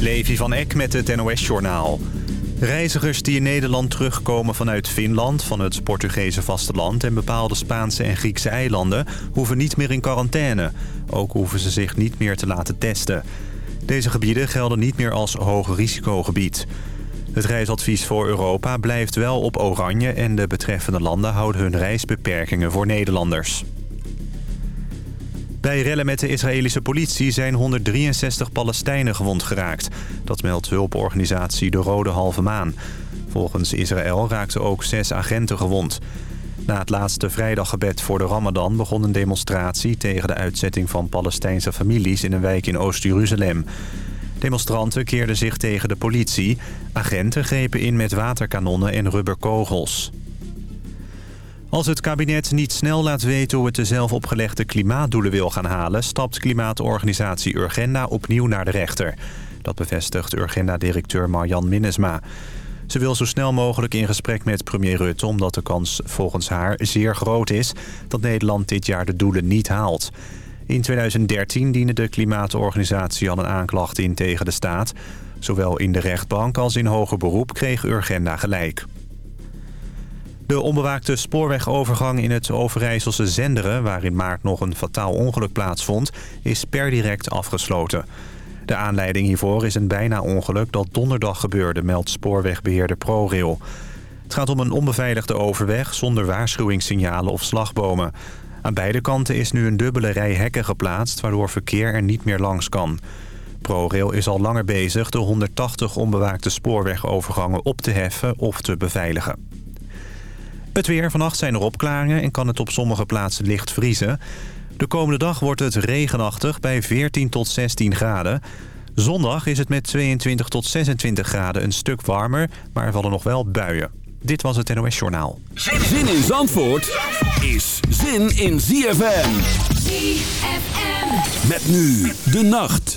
Levi van Eck met het NOS-journaal. Reizigers die in Nederland terugkomen vanuit Finland, van het Portugese vasteland... en bepaalde Spaanse en Griekse eilanden hoeven niet meer in quarantaine. Ook hoeven ze zich niet meer te laten testen. Deze gebieden gelden niet meer als hoog risicogebied. Het reisadvies voor Europa blijft wel op oranje... en de betreffende landen houden hun reisbeperkingen voor Nederlanders. Bij rellen met de Israëlische politie zijn 163 Palestijnen gewond geraakt. Dat meldt hulporganisatie De Rode Halve Maan. Volgens Israël raakten ook zes agenten gewond. Na het laatste vrijdaggebed voor de Ramadan begon een demonstratie... tegen de uitzetting van Palestijnse families in een wijk in Oost-Jeruzalem. Demonstranten keerden zich tegen de politie. Agenten grepen in met waterkanonnen en rubberkogels. Als het kabinet niet snel laat weten hoe het de zelf opgelegde klimaatdoelen wil gaan halen... stapt klimaatorganisatie Urgenda opnieuw naar de rechter. Dat bevestigt Urgenda-directeur Marjan Minnesma. Ze wil zo snel mogelijk in gesprek met premier Rutte... omdat de kans volgens haar zeer groot is dat Nederland dit jaar de doelen niet haalt. In 2013 diende de klimaatorganisatie al een aanklacht in tegen de staat. Zowel in de rechtbank als in hoger beroep kreeg Urgenda gelijk. De onbewaakte spoorwegovergang in het Overijsselse Zenderen... waar in maart nog een fataal ongeluk plaatsvond, is per direct afgesloten. De aanleiding hiervoor is een bijna ongeluk dat donderdag gebeurde... meldt spoorwegbeheerder ProRail. Het gaat om een onbeveiligde overweg zonder waarschuwingssignalen of slagbomen. Aan beide kanten is nu een dubbele rij hekken geplaatst... waardoor verkeer er niet meer langs kan. ProRail is al langer bezig de 180 onbewaakte spoorwegovergangen op te heffen of te beveiligen. Het weer. Vannacht zijn er opklaringen en kan het op sommige plaatsen licht vriezen. De komende dag wordt het regenachtig bij 14 tot 16 graden. Zondag is het met 22 tot 26 graden een stuk warmer, maar er vallen nog wel buien. Dit was het NOS Journaal. Zin in Zandvoort is zin in ZFM. ZFM. Met nu de nacht.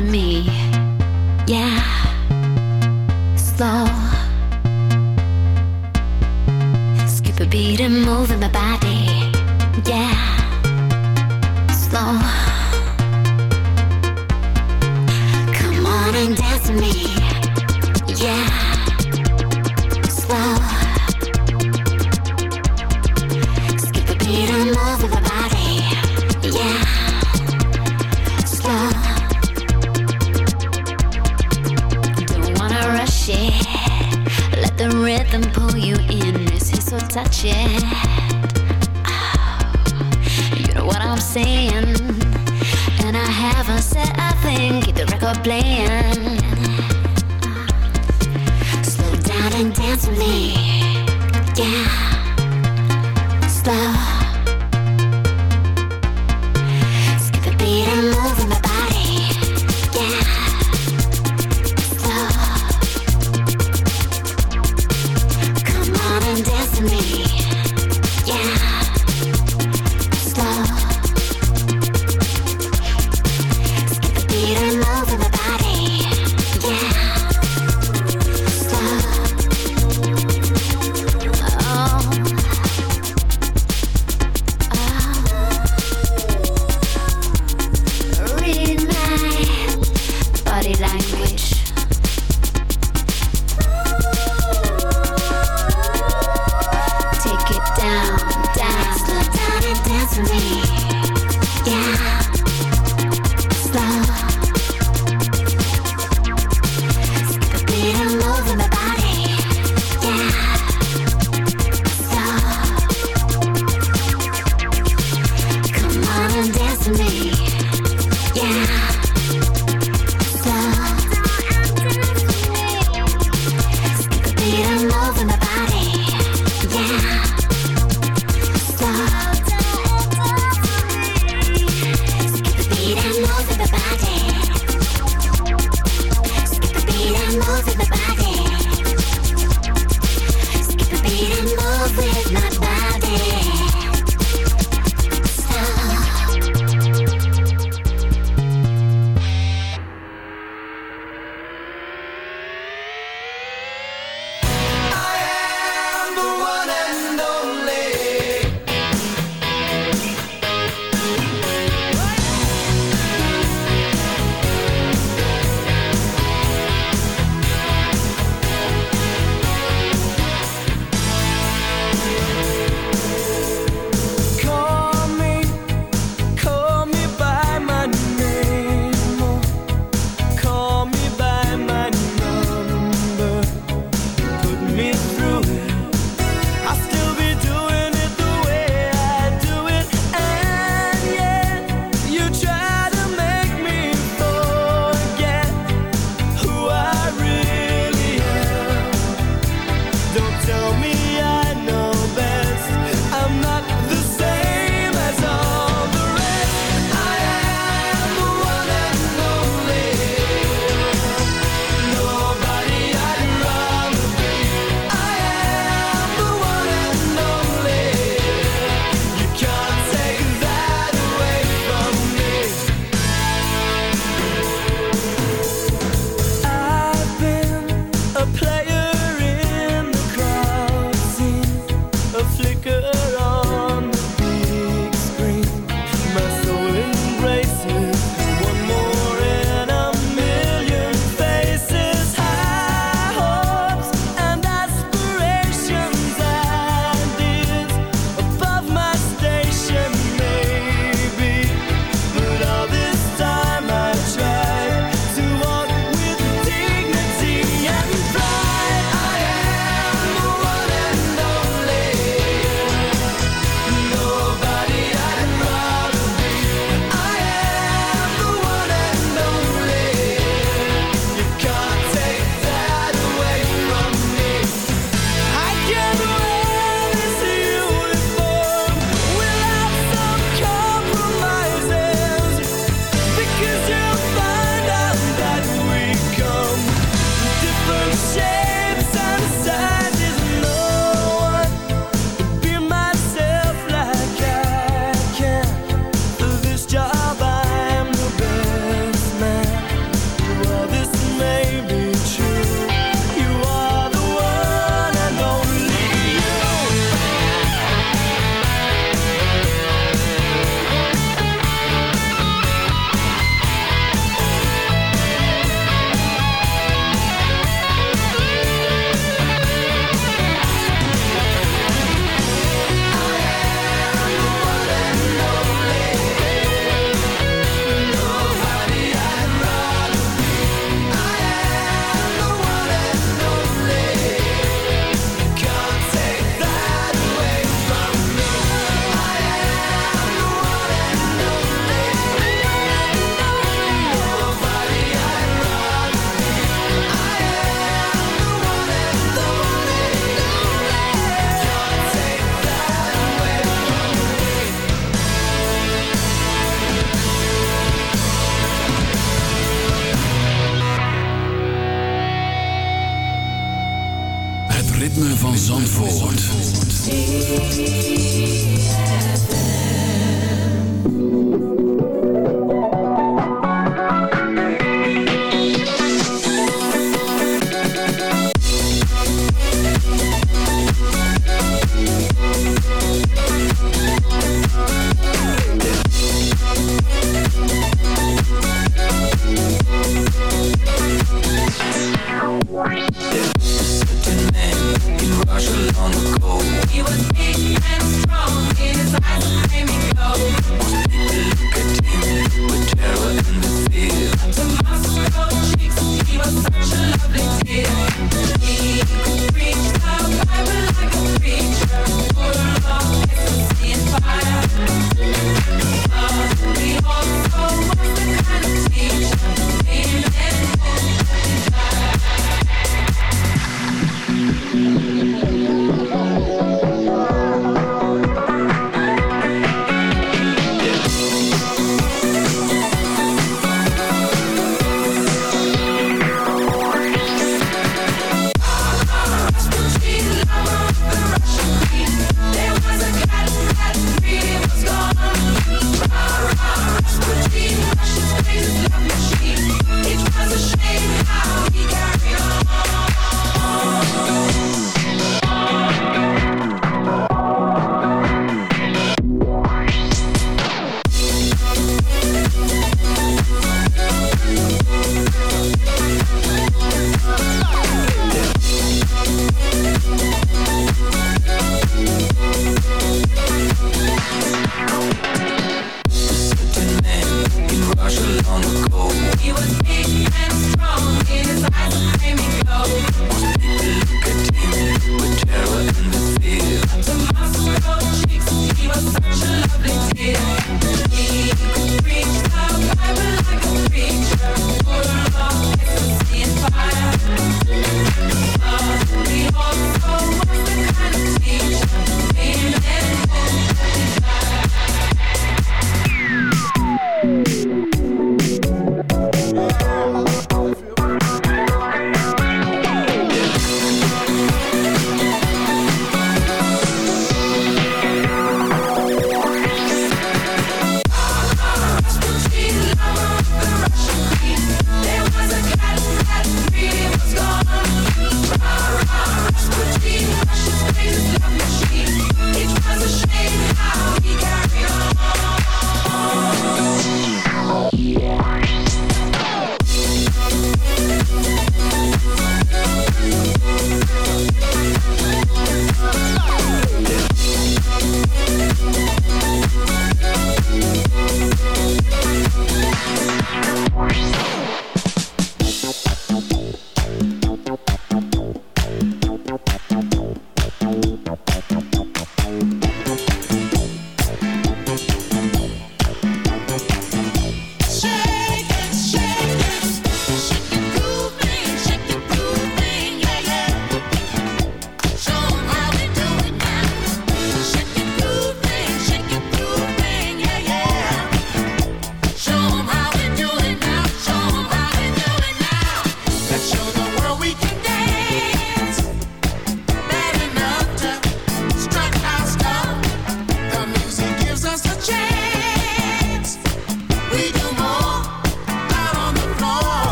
Me. Yeah. Slow. Skip a beat and move in my body.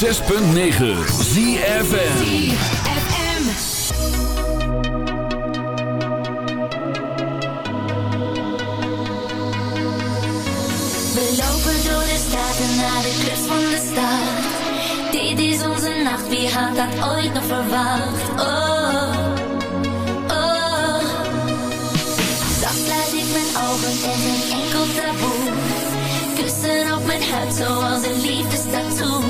106.9 ZFN naar de kust van de stad. Dit is onze nacht, wie had dat ooit nog verwacht? Oh, oh. Zacht laat ik mijn ogen en geen enkel taboe. Kussen op mijn huid zoals een liefdestatoe.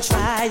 try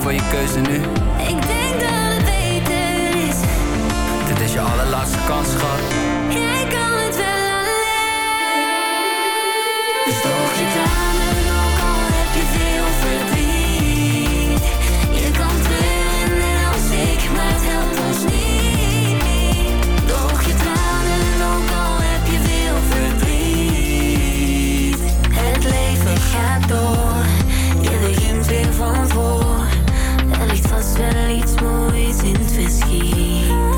voor je keuze nu. Ik denk dat het beter is. Dit is je allerlaatste kans, schat. ze liet in het.